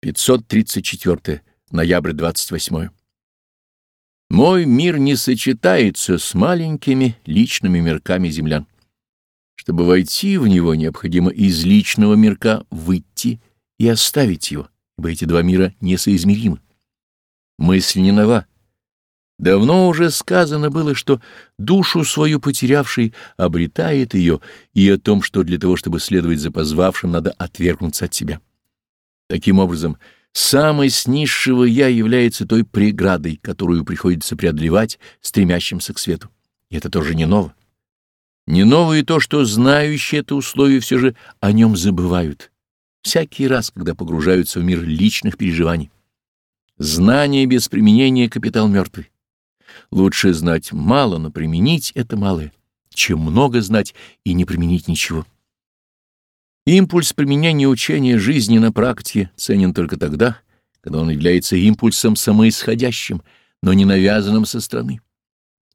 534. Ноябрь 28. Мой мир не сочетается с маленькими личными мирками землян. Чтобы войти в него, необходимо из личного мирка выйти и оставить его, ибо эти два мира несоизмеримы. Мысль не нова. Давно уже сказано было, что душу свою потерявший обретает ее, и о том, что для того, чтобы следовать за позвавшим, надо отвергнуться от себя. Таким образом, самость низшего «я» является той преградой, которую приходится преодолевать стремящимся к свету. И это тоже не ново. Не ново и то, что знающие это условие все же о нем забывают. Всякий раз, когда погружаются в мир личных переживаний. Знание без применения — капитал мертвый. Лучше знать мало, но применить это малое, чем много знать и не применить ничего. Импульс применения учения жизни на практике ценен только тогда, когда он является импульсом самоисходящим, но не навязанным со стороны.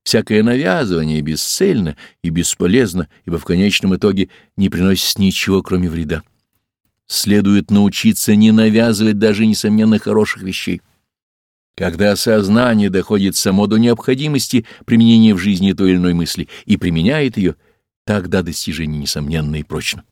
Всякое навязывание бесцельно и бесполезно, ибо в конечном итоге не приносит ничего, кроме вреда. Следует научиться не навязывать даже несомненно хороших вещей. Когда сознание доходит само до необходимости применения в жизни той или иной мысли и применяет ее, тогда достижение несомненно и прочно.